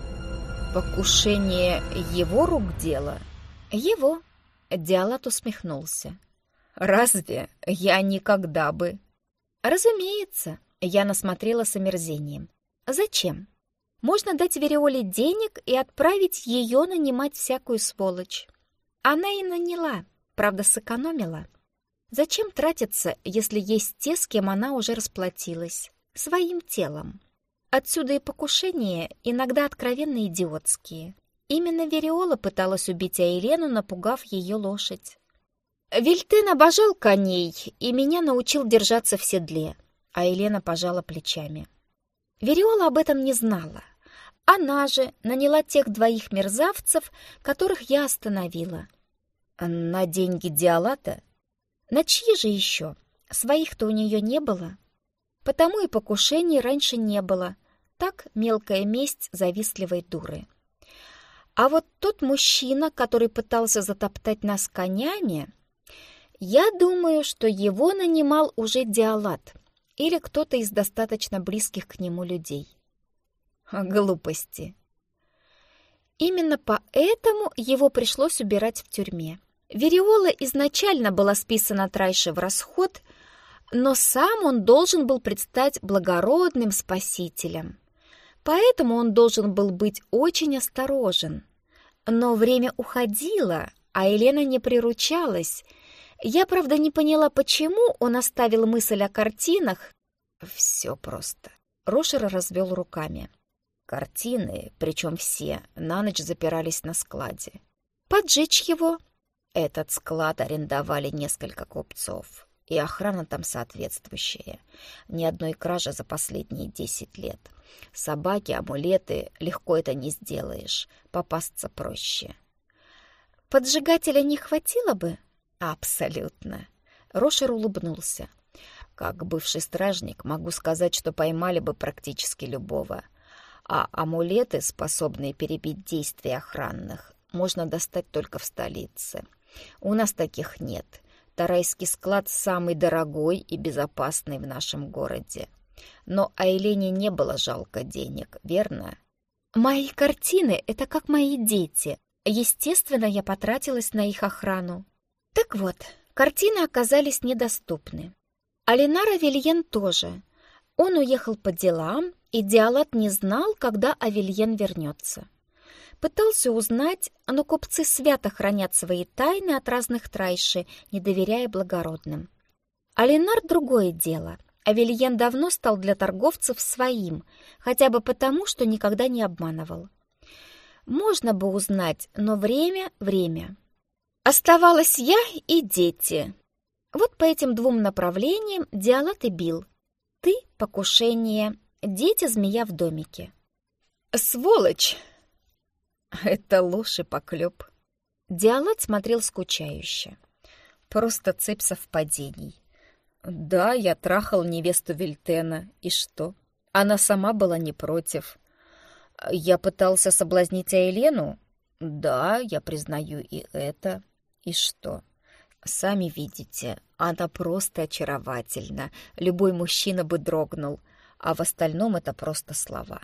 покушение его рук дело — «Его!» — Диалат усмехнулся. «Разве я никогда бы...» «Разумеется!» — я насмотрела с омерзением. «Зачем? Можно дать Вериоле денег и отправить ее нанимать всякую сволочь. Она и наняла, правда, сэкономила. Зачем тратиться, если есть те, с кем она уже расплатилась? Своим телом. Отсюда и покушения, иногда откровенно идиотские. Именно Вериола пыталась убить Айрену, напугав ее лошадь. Вильтен обожал коней и меня научил держаться в седле, а Елена пожала плечами. Вериола об этом не знала. Она же наняла тех двоих мерзавцев, которых я остановила. На деньги Диалата? На чьи же еще? Своих-то у нее не было. Потому и покушений раньше не было. Так мелкая месть завистливой дуры. А вот тот мужчина, который пытался затоптать нас конями, я думаю, что его нанимал уже Диалат или кто-то из достаточно близких к нему людей. Глупости. Именно поэтому его пришлось убирать в тюрьме. Вериола изначально была списана Трайше в расход, но сам он должен был предстать благородным спасителем. Поэтому он должен был быть очень осторожен. Но время уходило, а Елена не приручалась. Я, правда, не поняла, почему он оставил мысль о картинах. Все просто. Рошер развел руками. Картины, причем все, на ночь запирались на складе. Поджечь его? Этот склад арендовали несколько купцов и охрана там соответствующая. Ни одной кражи за последние десять лет. Собаки, амулеты, легко это не сделаешь, попасться проще. Поджигателя не хватило бы? Абсолютно. Рошер улыбнулся. Как бывший стражник могу сказать, что поймали бы практически любого. А амулеты, способные перебить действия охранных, можно достать только в столице. У нас таких нет. Тарайский склад самый дорогой и безопасный в нашем городе. Но Айлене не было жалко денег, верно? Мои картины — это как мои дети. Естественно, я потратилась на их охрану. Так вот, картины оказались недоступны. Алинара Вильен тоже. Он уехал по делам, и Диалат не знал, когда Авельен вернется. Пытался узнать, но купцы свято хранят свои тайны от разных трайши, не доверяя благородным. А Ленар — другое дело. Авельен давно стал для торговцев своим, хотя бы потому, что никогда не обманывал. Можно бы узнать, но время — время. Оставалась я и дети. Вот по этим двум направлениям Диалат и бил. Ты — покушение, дети — змея в домике. «Сволочь!» Это ложь и поклеп. Диалат смотрел скучающе. Просто цепь совпадений. Да, я трахал невесту Вильтена, и что? Она сама была не против. Я пытался соблазнить Айлену? Да, я признаю и это. И что? Сами видите, она просто очаровательна. Любой мужчина бы дрогнул, а в остальном это просто слова.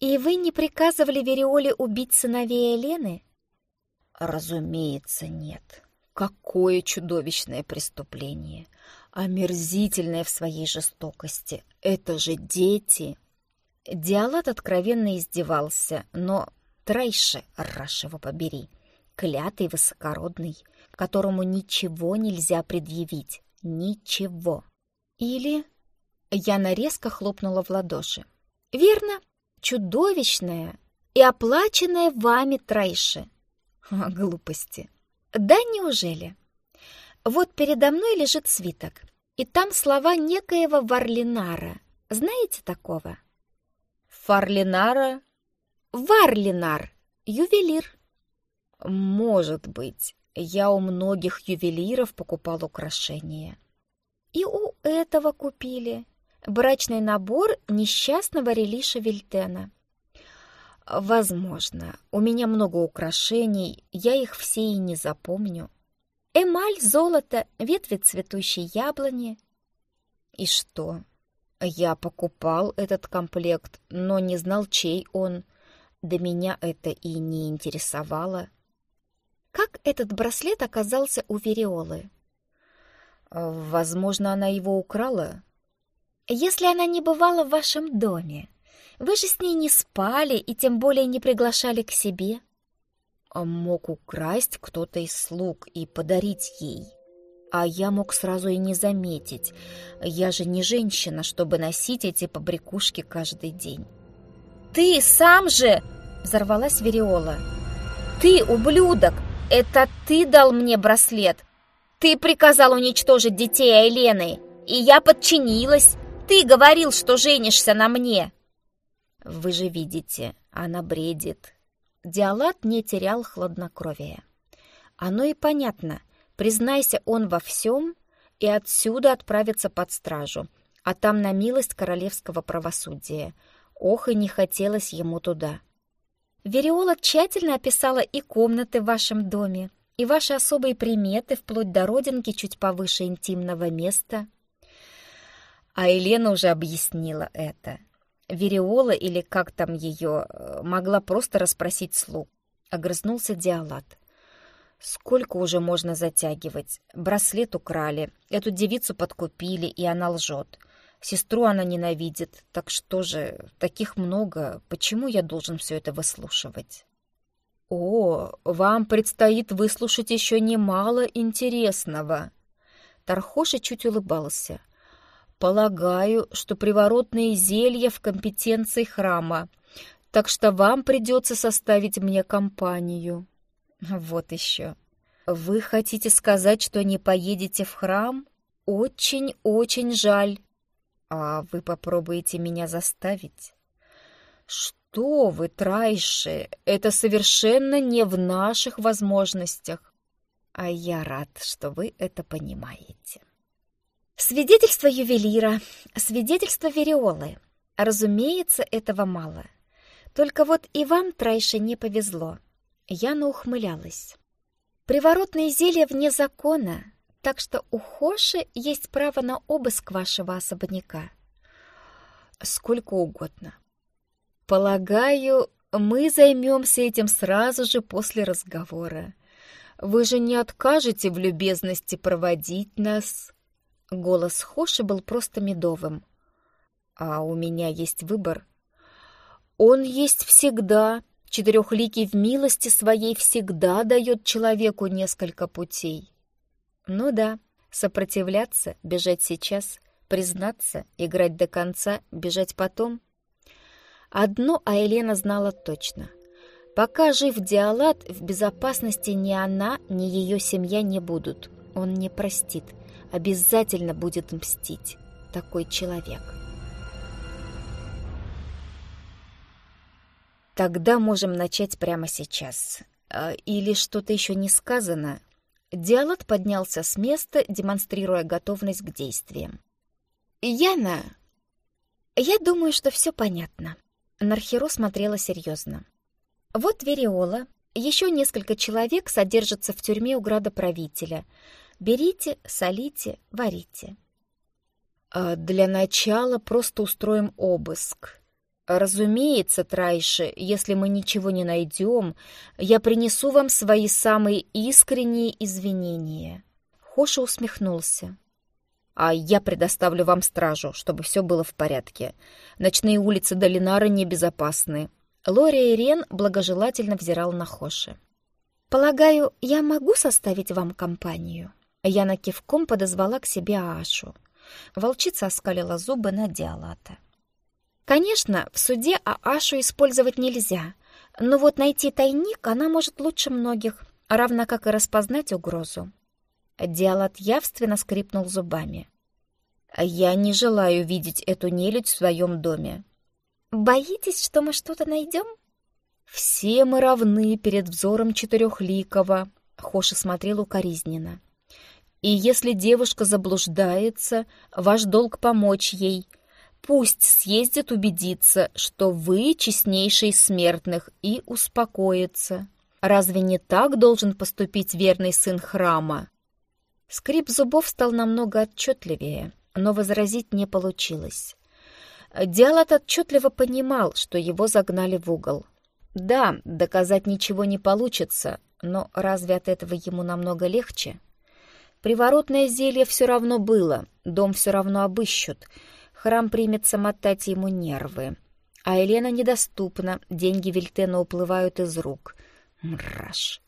И вы не приказывали Вериоле убить сыновей Елены? Разумеется, нет. Какое чудовищное преступление! Омерзительное в своей жестокости. Это же дети! Диалат откровенно издевался, но Трейше, раш его побери, клятый высокородный, которому ничего нельзя предъявить. Ничего. Или... Яна резко хлопнула в ладоши. «Верно, чудовищная и оплаченная вами Трейше». Глупости. Да неужели? Вот передо мной лежит свиток, и там слова некоего Варлинара. Знаете такого? Фарлинара? Варлинар, ювелир. Может быть. Я у многих ювелиров покупал украшения. И у этого купили. Брачный набор несчастного Релиша Вильтена. Возможно. У меня много украшений, я их все и не запомню. Эмаль, золото, ветви цветущей яблони. И что? Я покупал этот комплект, но не знал, чей он. До меня это и не интересовало. Как этот браслет оказался у Вериолы? Возможно, она его украла. Если она не бывала в вашем доме, вы же с ней не спали и тем более не приглашали к себе. А мог украсть кто-то из слуг и подарить ей. А я мог сразу и не заметить. Я же не женщина, чтобы носить эти побрякушки каждый день. «Ты сам же!» — взорвалась Вериола. «Ты, ублюдок! Это ты дал мне браслет! Ты приказал уничтожить детей Айлены, и я подчинилась! Ты говорил, что женишься на мне!» Вы же видите, она бредит. Диалат не терял хладнокровия. Оно и понятно. Признайся он во всем, и отсюда отправится под стражу, а там на милость королевского правосудия. Ох, и не хотелось ему туда. Вериола тщательно описала и комнаты в вашем доме, и ваши особые приметы, вплоть до родинки чуть повыше интимного места. А Елена уже объяснила это. Вериола, или как там ее, э, могла просто расспросить слуг. Огрызнулся Диалат. Сколько уже можно затягивать? Браслет украли, эту девицу подкупили, и она лжет. Сестру она ненавидит, так что же, таких много, почему я должен все это выслушивать? О, вам предстоит выслушать еще немало интересного. Тархоша чуть улыбался. Полагаю, что приворотные зелья в компетенции храма, так что вам придется составить мне компанию. Вот еще. Вы хотите сказать, что не поедете в храм? Очень-очень жаль. А вы попробуете меня заставить? Что вы, Трайши, это совершенно не в наших возможностях. А я рад, что вы это понимаете. Свидетельство ювелира, свидетельство Вериолы. Разумеется, этого мало. Только вот и вам, Трайше, не повезло. Яна ухмылялась. Приворотные зелья вне закона, так что у Хоши есть право на обыск вашего особняка. Сколько угодно. Полагаю, мы займемся этим сразу же после разговора. Вы же не откажете в любезности проводить нас Голос Хоши был просто медовым. «А у меня есть выбор?» «Он есть всегда. Четырехликий в милости своей всегда дает человеку несколько путей». «Ну да, сопротивляться, бежать сейчас, признаться, играть до конца, бежать потом». Одно Айлена знала точно. Пока жив Диалат, в безопасности ни она, ни ее семья не будут. Он не простит обязательно будет мстить такой человек. Тогда можем начать прямо сейчас. А, или что-то еще не сказано? Диалат поднялся с места, демонстрируя готовность к действиям. «Яна, я думаю, что все понятно. Нархеро смотрела серьезно. Вот Вериола, еще несколько человек содержатся в тюрьме у градоправителя. Берите, солите, варите. А для начала просто устроим обыск. Разумеется, Трайши, если мы ничего не найдем, я принесу вам свои самые искренние извинения. Хоша усмехнулся. А я предоставлю вам стражу, чтобы все было в порядке. Ночные улицы Долинара небезопасны. Лори Рен благожелательно взирал на Хоши. «Полагаю, я могу составить вам компанию?» Яна кивком подозвала к себе Аашу. Волчица оскалила зубы на Диалата. «Конечно, в суде Аашу использовать нельзя, но вот найти тайник она может лучше многих, равно как и распознать угрозу». Диалат явственно скрипнул зубами. «Я не желаю видеть эту нелюдь в своем доме». «Боитесь, что мы что-то найдем?» «Все мы равны перед взором Четырехликого», — Хоша смотрел укоризненно. «И если девушка заблуждается, ваш долг помочь ей. Пусть съездит убедиться, что вы честнейший смертных, и успокоится. Разве не так должен поступить верный сын храма?» Скрип зубов стал намного отчетливее, но возразить не получилось. Диалат отчетливо понимал, что его загнали в угол. Да, доказать ничего не получится, но разве от этого ему намного легче? Приворотное зелье все равно было, дом все равно обыщут, храм примется мотать ему нервы. А Елена недоступна, деньги Вильтена уплывают из рук. Мраш.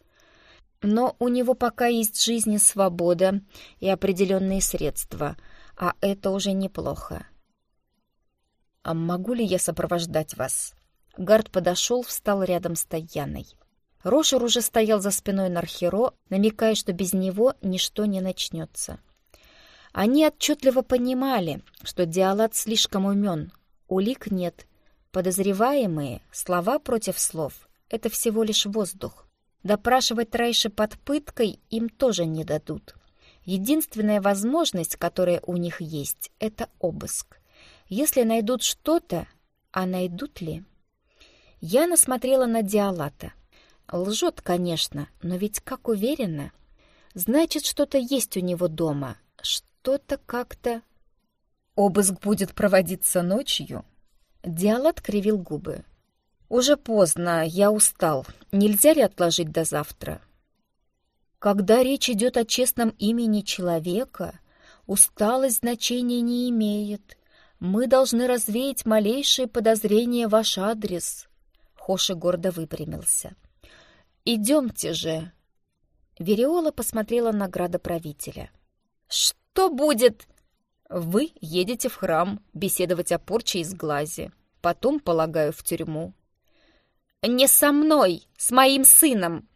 Но у него пока есть жизнь и свобода, и определенные средства, а это уже неплохо. «А могу ли я сопровождать вас?» Гард подошел, встал рядом с Таяной. Рошер уже стоял за спиной Нархеро, намекая, что без него ничто не начнется. Они отчетливо понимали, что Диалат слишком умен, улик нет. Подозреваемые, слова против слов — это всего лишь воздух. Допрашивать Райши под пыткой им тоже не дадут. Единственная возможность, которая у них есть, это обыск. Если найдут что-то, а найдут ли? Я насмотрела на Диалата. Лжет, конечно, но ведь как уверена. Значит, что-то есть у него дома. Что-то как-то... Обыск будет проводиться ночью? Диалат кривил губы. «Уже поздно, я устал. Нельзя ли отложить до завтра?» Когда речь идет о честном имени человека, усталость значения не имеет. Мы должны развеять малейшие подозрения в ваш адрес. Хоши гордо выпрямился. «Идемте же!» Вериола посмотрела на градоправителя. «Что будет?» «Вы едете в храм беседовать о порче из глази. Потом, полагаю, в тюрьму. «Не со мной, с моим сыном!»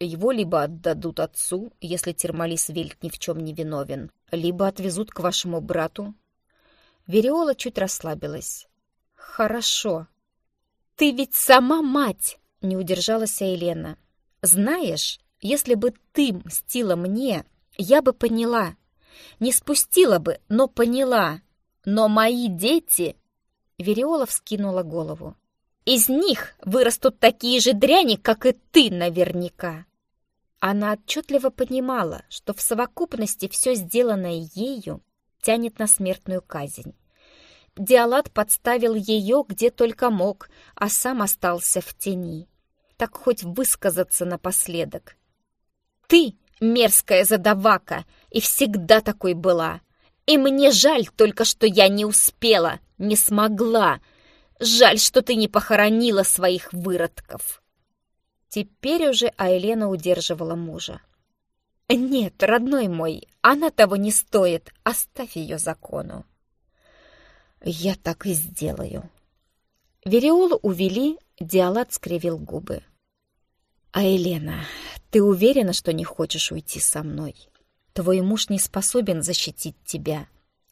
Его либо отдадут отцу, если Термалис Вельт ни в чем не виновен, либо отвезут к вашему брату. Вериола чуть расслабилась. «Хорошо. Ты ведь сама мать!» — не удержалась Елена. «Знаешь, если бы ты мстила мне, я бы поняла. Не спустила бы, но поняла. Но мои дети...» Вериола вскинула голову. Из них вырастут такие же дряни, как и ты наверняка. Она отчетливо понимала, что в совокупности все сделанное ею тянет на смертную казнь. Диалат подставил ее где только мог, а сам остался в тени. Так хоть высказаться напоследок. «Ты мерзкая задавака, и всегда такой была. И мне жаль только, что я не успела, не смогла, Жаль, что ты не похоронила своих выродков. Теперь уже Айлена удерживала мужа. «Нет, родной мой, она того не стоит. Оставь ее закону». «Я так и сделаю». Вериолу увели, Диалат скривил губы. «А Елена, ты уверена, что не хочешь уйти со мной? Твой муж не способен защитить тебя,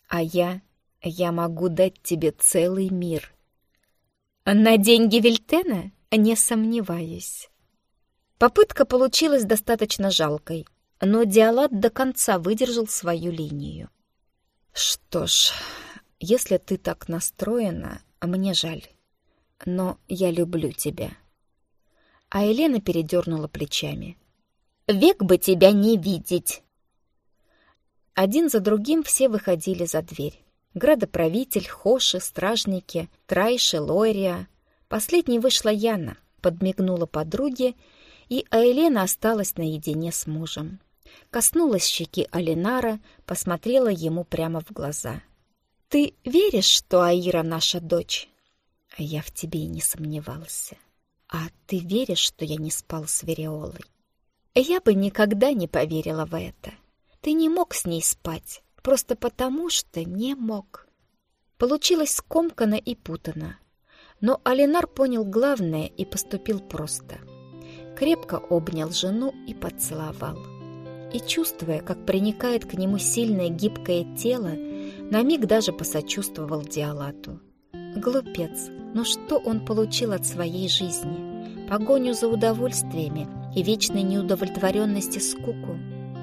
а я... я могу дать тебе целый мир. На деньги Вильтена? Не сомневаюсь. Попытка получилась достаточно жалкой, но Диалат до конца выдержал свою линию. Что ж, если ты так настроена, мне жаль. но я люблю тебя». А Елена передернула плечами. «Век бы тебя не видеть!» Один за другим все выходили за дверь. Градоправитель, Хоши, стражники, Трайши, Лойрия. Последней вышла Яна, подмигнула подруге, и Аэлена осталась наедине с мужем. Коснулась щеки Алинара, посмотрела ему прямо в глаза. «Ты веришь, что Аира наша дочь?» «А я в тебе и не сомневался. А ты веришь, что я не спал с Вериолой?» «Я бы никогда не поверила в это. Ты не мог с ней спать, просто потому что не мог». Получилось скомканно и путано. Но Алинар понял главное и поступил просто. Крепко обнял жену и поцеловал и, чувствуя, как проникает к нему сильное гибкое тело, на миг даже посочувствовал Диалату. Глупец, но что он получил от своей жизни? Погоню за удовольствиями и вечной неудовлетворенности скуку.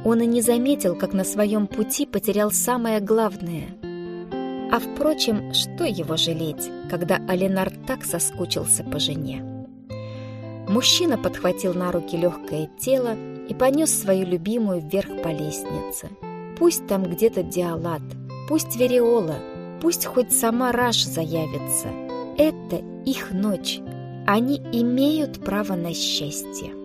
Он и не заметил, как на своем пути потерял самое главное. А впрочем, что его жалеть, когда Алинар так соскучился по жене? Мужчина подхватил на руки легкое тело и понес свою любимую вверх по лестнице. Пусть там где-то Диалат, пусть Вериола, пусть хоть сама Раш заявится. Это их ночь. Они имеют право на счастье.